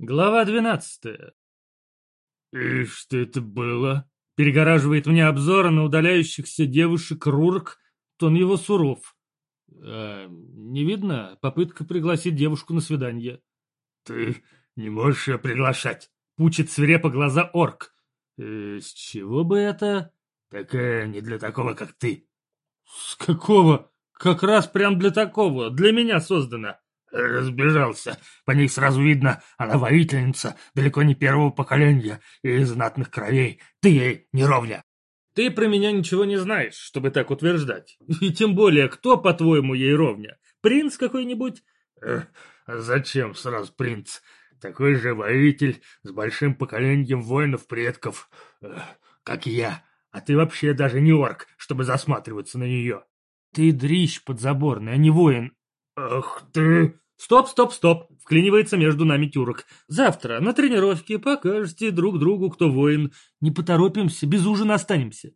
Глава двенадцатая. «И что это было?» Перегораживает мне обзора на удаляющихся девушек Рурк, тон его суров. А, не видно? Попытка пригласить девушку на свидание. «Ты не можешь ее приглашать!» Пучит свирепо глаза орк. «Э, «С чего бы это?» «Такая не для такого, как ты». «С какого?» «Как раз прям для такого, для меня создана». Разбежался. По ней сразу видно, она воительница, далеко не первого поколения и знатных кровей. Ты ей не ровня. Ты про меня ничего не знаешь, чтобы так утверждать. И тем более, кто, по-твоему, ей ровня? Принц какой-нибудь? Эх, зачем сразу принц? Такой же воитель с большим поколением воинов-предков, как я. А ты вообще даже не орк, чтобы засматриваться на нее. Ты дрищ подзаборный, а не воин. Ах ты... «Стоп, стоп, стоп!» — вклинивается между нами тюрок. «Завтра на тренировке покажете друг другу, кто воин. Не поторопимся, без ужина останемся».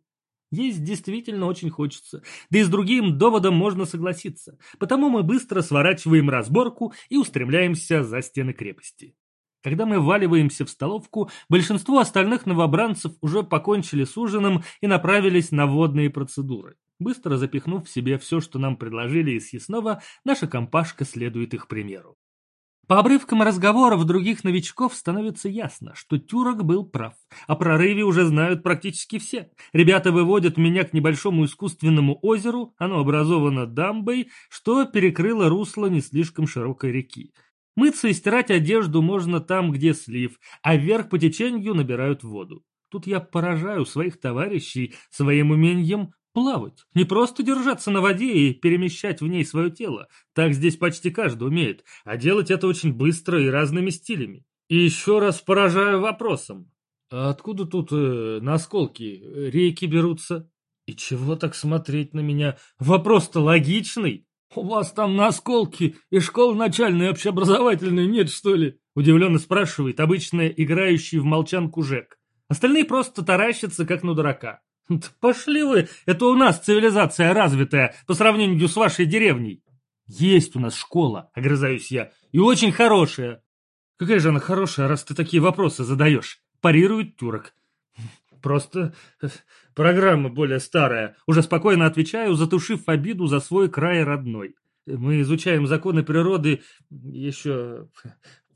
Есть действительно очень хочется. Да и с другим доводом можно согласиться. Потому мы быстро сворачиваем разборку и устремляемся за стены крепости. Когда мы вваливаемся в столовку, большинство остальных новобранцев уже покончили с ужином и направились на водные процедуры. Быстро запихнув в себе все, что нам предложили из съестного, наша компашка следует их примеру. По обрывкам разговоров других новичков становится ясно, что Тюрок был прав. О прорыве уже знают практически все. Ребята выводят меня к небольшому искусственному озеру, оно образовано дамбой, что перекрыло русло не слишком широкой реки. Мыться и стирать одежду можно там, где слив, а вверх по течению набирают воду. Тут я поражаю своих товарищей своим умением Плавать. Не просто держаться на воде и перемещать в ней свое тело. Так здесь почти каждый умеет. А делать это очень быстро и разными стилями. И еще раз поражаю вопросом. А откуда тут э, на осколки реки берутся? И чего так смотреть на меня? Вопрос-то логичный. У вас там на и школы начальной общеобразовательной нет, что ли? Удивленно спрашивает обычно играющий в молчанку Жек. Остальные просто таращатся, как на дурака. Да пошли вы, это у нас цивилизация развитая по сравнению с вашей деревней. Есть у нас школа, огрызаюсь я, и очень хорошая. Какая же она хорошая, раз ты такие вопросы задаешь? Парирует турок. Просто э, программа более старая. Уже спокойно отвечаю, затушив обиду за свой край родной. Мы изучаем законы природы еще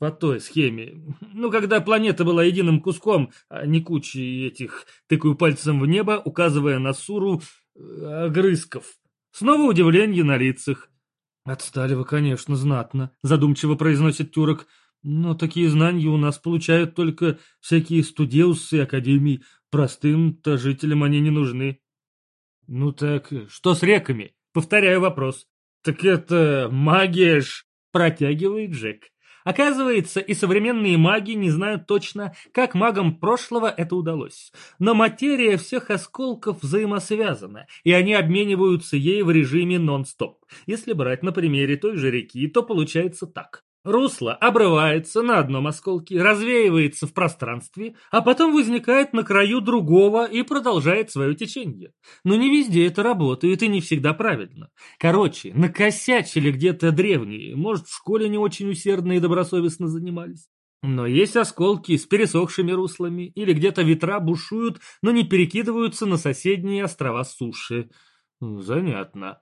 по той схеме. Ну, когда планета была единым куском, а не кучей этих, тыкаю пальцем в небо, указывая на суру э, огрызков. Снова удивление на лицах. «Отстали вы, конечно, знатно», — задумчиво произносит Тюрок. «Но такие знания у нас получают только всякие студеусы академий. Простым-то жителям они не нужны». «Ну так, что с реками?» Повторяю вопрос. «Так это магия ж!» – протягивает Джек. Оказывается, и современные маги не знают точно, как магам прошлого это удалось. Но материя всех осколков взаимосвязана, и они обмениваются ей в режиме нон-стоп. Если брать на примере той же реки, то получается так. Русло обрывается на одном осколке, развеивается в пространстве, а потом возникает на краю другого и продолжает свое течение. Но не везде это работает и не всегда правильно. Короче, накосячили где-то древние, может, в школе не очень усердно и добросовестно занимались. Но есть осколки с пересохшими руслами, или где-то ветра бушуют, но не перекидываются на соседние острова суши. Занятно.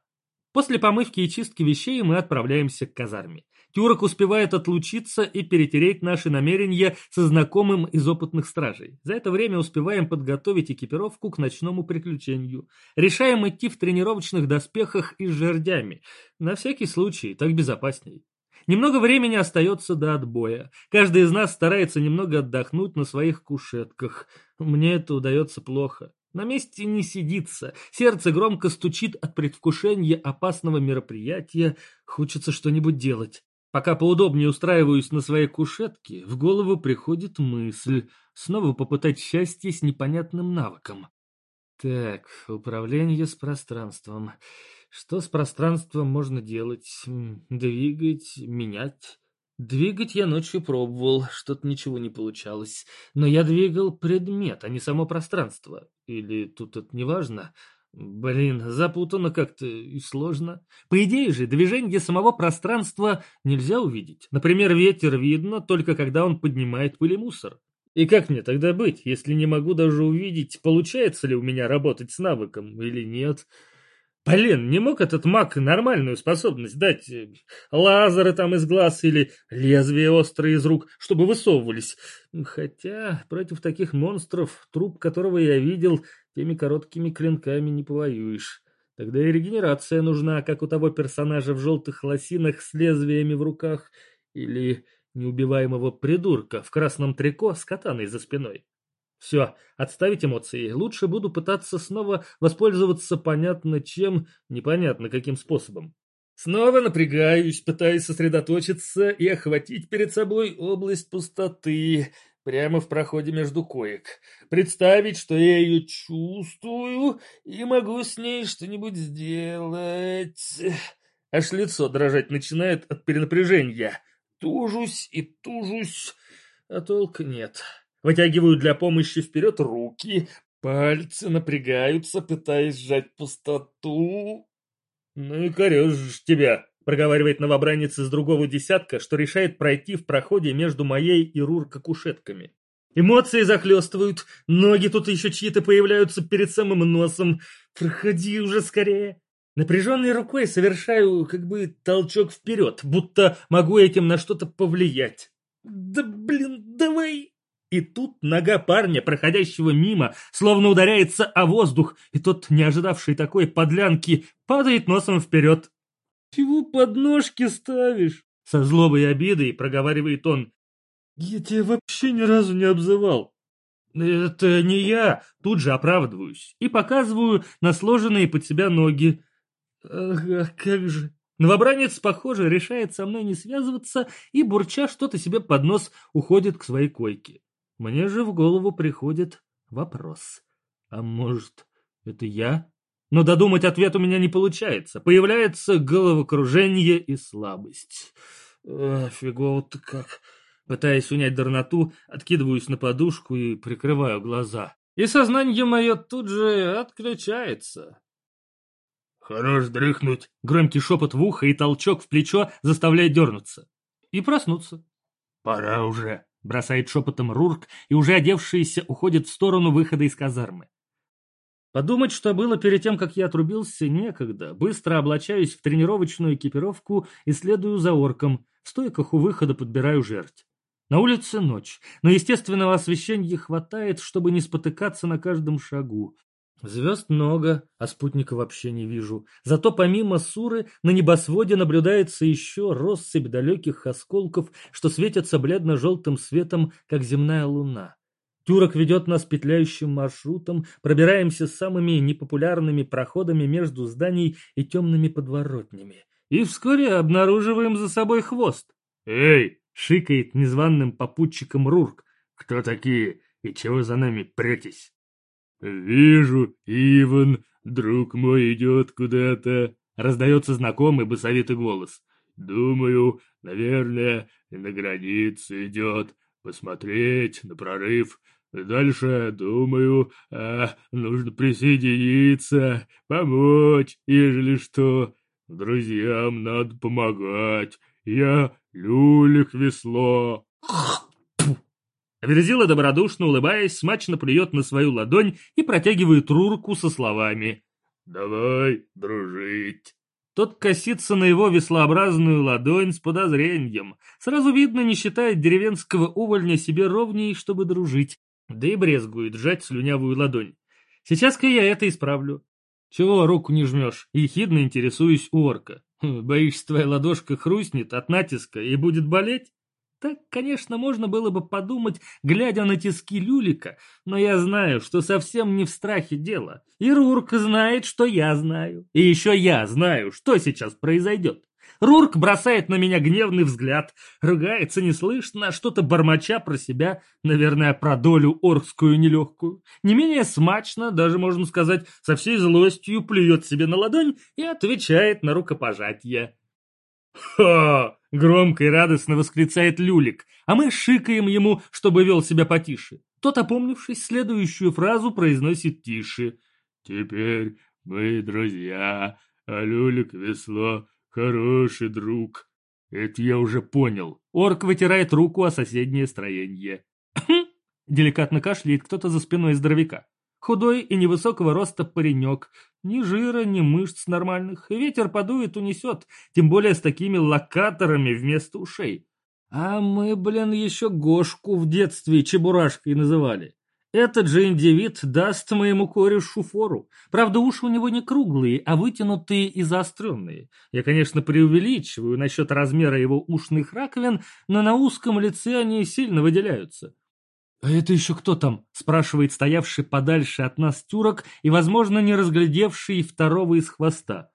После помывки и чистки вещей мы отправляемся к казарме. Тюрок успевает отлучиться и перетереть наши намерения со знакомым из опытных стражей. За это время успеваем подготовить экипировку к ночному приключению. Решаем идти в тренировочных доспехах и с жердями. На всякий случай, так безопасней. Немного времени остается до отбоя. Каждый из нас старается немного отдохнуть на своих кушетках. Мне это удается плохо. На месте не сидится, сердце громко стучит от предвкушения опасного мероприятия, хочется что-нибудь делать. Пока поудобнее устраиваюсь на своей кушетке, в голову приходит мысль снова попытать счастье с непонятным навыком. Так, управление с пространством. Что с пространством можно делать? Двигать, менять? Двигать я ночью пробовал, что-то ничего не получалось. Но я двигал предмет, а не само пространство. Или тут это не важно? Блин, запутано как-то и сложно. По идее же, движение самого пространства нельзя увидеть. Например, ветер видно только когда он поднимает пыль и мусор. И как мне тогда быть, если не могу даже увидеть, получается ли у меня работать с навыком или нет? Блин, не мог этот маг нормальную способность дать? Э, лазеры там из глаз или лезвия острые из рук, чтобы высовывались. Хотя против таких монстров, труп которого я видел, теми короткими клинками не повоюешь. Тогда и регенерация нужна, как у того персонажа в желтых лосинах с лезвиями в руках, или неубиваемого придурка в красном трико с катаной за спиной. Все, отставить эмоции. Лучше буду пытаться снова воспользоваться понятно чем, непонятно каким способом. Снова напрягаюсь, пытаясь сосредоточиться и охватить перед собой область пустоты, прямо в проходе между коек. Представить, что я ее чувствую и могу с ней что-нибудь сделать. Аж лицо дрожать начинает от перенапряжения. Тужусь и тужусь, а толка нет. Вытягиваю для помощи вперед руки, пальцы напрягаются, пытаясь сжать пустоту. «Ну и корешь тебя», — проговаривает новобранец из другого десятка, что решает пройти в проходе между моей и Рурка-кушетками. Эмоции захлестывают, ноги тут еще чьи-то появляются перед самым носом. Проходи уже скорее. Напряженной рукой совершаю как бы толчок вперед, будто могу этим на что-то повлиять. Да блин, давай! И тут нога парня, проходящего мимо, словно ударяется о воздух, и тот, не ожидавший такой подлянки, падает носом вперед. «Чего подножки ставишь?» Со злобой и обидой проговаривает он. «Я тебя вообще ни разу не обзывал». «Это не я!» Тут же оправдываюсь и показываю на сложенные под себя ноги. «Ага, как же!» Новобранец, похоже, решает со мной не связываться и, бурча что-то себе под нос, уходит к своей койке. Мне же в голову приходит вопрос. А может, это я? Но додумать ответ у меня не получается. Появляется головокружение и слабость. фигово-то как. Пытаясь унять дурноту, откидываюсь на подушку и прикрываю глаза. И сознание мое тут же отключается. «Хорош дрыхнуть!» Громкий шепот в ухо и толчок в плечо заставляет дернуться. И проснуться. «Пора уже!» Бросает шепотом Рурк и уже одевшийся уходит в сторону выхода из казармы. Подумать, что было перед тем, как я отрубился, некогда. Быстро облачаюсь в тренировочную экипировку и следую за орком. В стойках у выхода подбираю жертв. На улице ночь, но естественного освещения хватает, чтобы не спотыкаться на каждом шагу. Звезд много, а спутника вообще не вижу. Зато помимо Суры на небосводе наблюдается еще россыпь далеких осколков, что светятся бледно-желтым светом, как земная луна. Тюрок ведет нас петляющим маршрутом, пробираемся самыми непопулярными проходами между зданий и темными подворотнями. И вскоре обнаруживаем за собой хвост. «Эй!» — шикает незваным попутчиком Рурк. «Кто такие и чего за нами претесь?» «Вижу, Иван, друг мой идет куда-то», — раздается знакомый басовитый голос. «Думаю, наверное, на границе идет. Посмотреть на прорыв. Дальше, думаю, а, нужно присоединиться, помочь, ежели что. Друзьям надо помогать. Я люлик весло». Верзила добродушно улыбаясь, смачно плюет на свою ладонь и протягивает рурку со словами «Давай дружить». Тот косится на его веслообразную ладонь с подозрением. Сразу видно, не считает деревенского увольня себе ровней, чтобы дружить. Да и брезгует сжать слюнявую ладонь. Сейчас-ка я это исправлю. Чего руку не жмешь? Ехидно интересуюсь у орка. Хм, боишься, твоя ладошка хрустнет от натиска и будет болеть? Так, конечно, можно было бы подумать, глядя на тиски Люлика, но я знаю, что совсем не в страхе дело. И Рурк знает, что я знаю. И еще я знаю, что сейчас произойдет. Рурк бросает на меня гневный взгляд, ругается неслышно, что-то бормоча про себя, наверное, про долю оркскую нелегкую. Не менее смачно, даже можно сказать, со всей злостью плюет себе на ладонь и отвечает на рукопожатие. «Ха!» — громко и радостно восклицает Люлик, а мы шикаем ему, чтобы вел себя потише. Тот, опомнившись, следующую фразу произносит тише. «Теперь Мы друзья, а Люлик Весло хороший друг. Это я уже понял. Орк вытирает руку о соседнее строение. Деликатно кашляет кто-то за спиной здоровяка. Худой и невысокого роста паренек. Ни жира, ни мышц нормальных. Ветер подует, унесет. Тем более с такими локаторами вместо ушей. А мы, блин, еще Гошку в детстве Чебурашкой называли. Этот же индивид даст моему корешу фору. Правда, уши у него не круглые, а вытянутые и заостренные. Я, конечно, преувеличиваю насчет размера его ушных раковин, но на узком лице они сильно выделяются. «А это еще кто там?» – спрашивает стоявший подальше от нас тюрок и, возможно, не разглядевший второго из хвоста.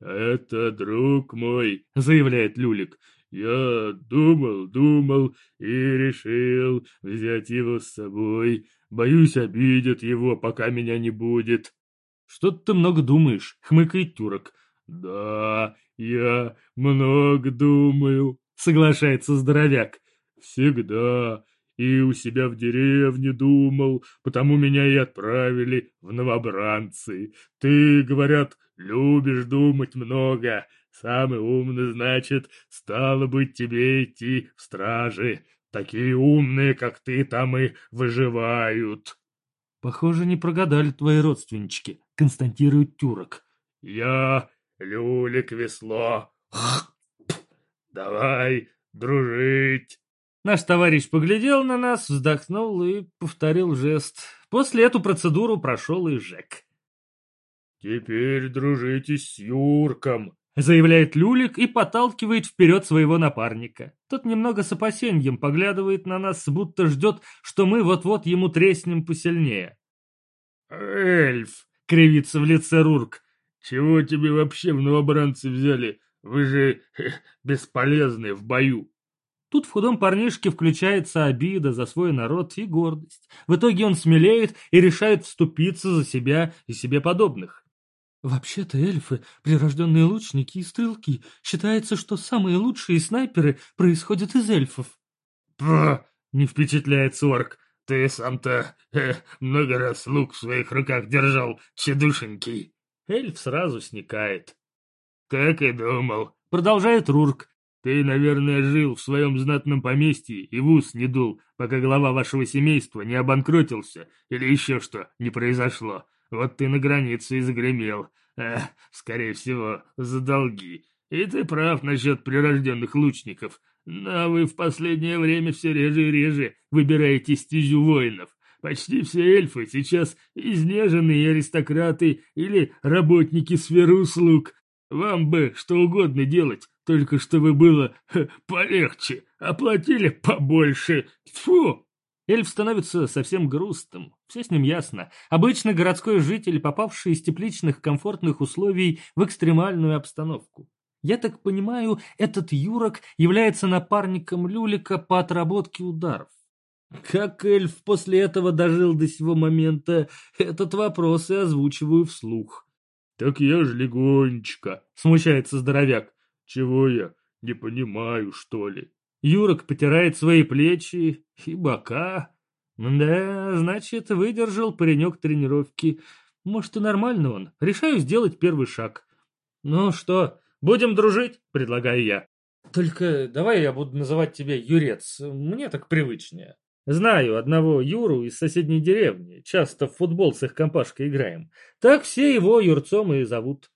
«Это друг мой», – заявляет Люлик. «Я думал, думал и решил взять его с собой. Боюсь, обидят его, пока меня не будет. Что ты много думаешь, хмыкает Тюрок. Да, я много думаю, соглашается здоровяк. Всегда. И у себя в деревне думал, потому меня и отправили в новобранцы. Ты, говорят, любишь думать много. Самый умный, значит, стало быть тебе идти в стражи. Такие умные, как ты, там и выживают. Похоже, не прогадали твои родственнички, константирует Тюрок. Я Люлик Весло. Давай дружить. Наш товарищ поглядел на нас, вздохнул и повторил жест. После эту процедуру прошел и Жек. «Теперь дружите с Юрком», заявляет Люлик и подталкивает вперед своего напарника. Тот немного с опасением поглядывает на нас, будто ждет, что мы вот-вот ему треснем посильнее. «Эльф!» — кривится в лице Рурк. «Чего тебе вообще в новобранцы взяли? Вы же бесполезны в бою!» Тут в худом парнишке включается обида за свой народ и гордость. В итоге он смелеет и решает вступиться за себя и себе подобных. Вообще-то эльфы – прирожденные лучники и стрелки. Считается, что самые лучшие снайперы происходят из эльфов. Пф, не впечатляет орк. Ты сам-то э, много раз лук в своих руках держал, чедушенький. Эльф сразу сникает. Так и думал. Продолжает Рурк. Ты, наверное, жил в своем знатном поместье и в ус не дул, пока глава вашего семейства не обанкротился или еще что не произошло. Вот ты на границе и загремел. Эх, скорее всего, за долги. И ты прав насчет прирожденных лучников. Но вы в последнее время все реже и реже выбираете стезю воинов. Почти все эльфы сейчас изнеженные аристократы или работники сферы услуг. Вам бы что угодно делать, только чтобы было ха, полегче, оплатили побольше. Фу! Эльф становится совсем грустным. Все с ним ясно. Обычно городской житель, попавший из тепличных комфортных условий в экстремальную обстановку. Я так понимаю, этот Юрок является напарником Люлика по отработке ударов. Как эльф после этого дожил до сего момента, этот вопрос и озвучиваю вслух. «Так я ж легонечко», — смущается здоровяк. «Чего я? Не понимаю, что ли?» Юрок потирает свои плечи и бока. Да, значит, выдержал паренек тренировки. Может, и нормально он. Решаю сделать первый шаг. Ну что, будем дружить? Предлагаю я. Только давай я буду называть тебя Юрец. Мне так привычнее. Знаю одного Юру из соседней деревни. Часто в футбол с их компашкой играем. Так все его Юрцом и зовут.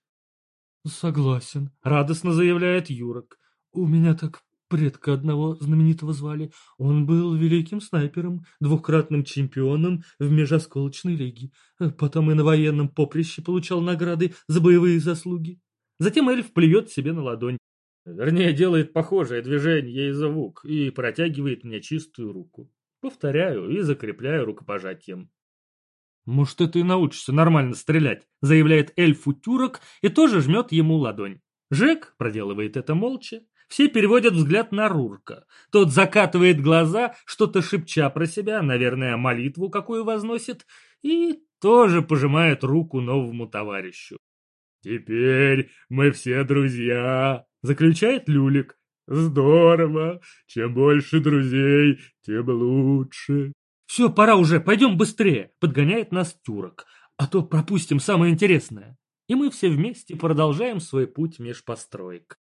Согласен, радостно заявляет Юрок. У меня так предка одного знаменитого звали. Он был великим снайпером, двукратным чемпионом в межосколочной лиге. Потом и на военном поприще получал награды за боевые заслуги. Затем эльф плюет себе на ладонь. Вернее, делает похожее движение и звук и протягивает мне чистую руку. Повторяю и закрепляю рукопожатием. «Может, и научишься нормально стрелять», заявляет эльфу тюрок и тоже жмет ему ладонь. Жек проделывает это молча, все переводят взгляд на Рурка. Тот закатывает глаза, что-то шепча про себя, наверное, молитву какую возносит, и тоже пожимает руку новому товарищу. «Теперь мы все друзья», — заключает Люлик. «Здорово! Чем больше друзей, тем лучше». «Все, пора уже, пойдем быстрее», — подгоняет нас Тюрок. «А то пропустим самое интересное». и мы все вместе продолжаем свой путь меж построек.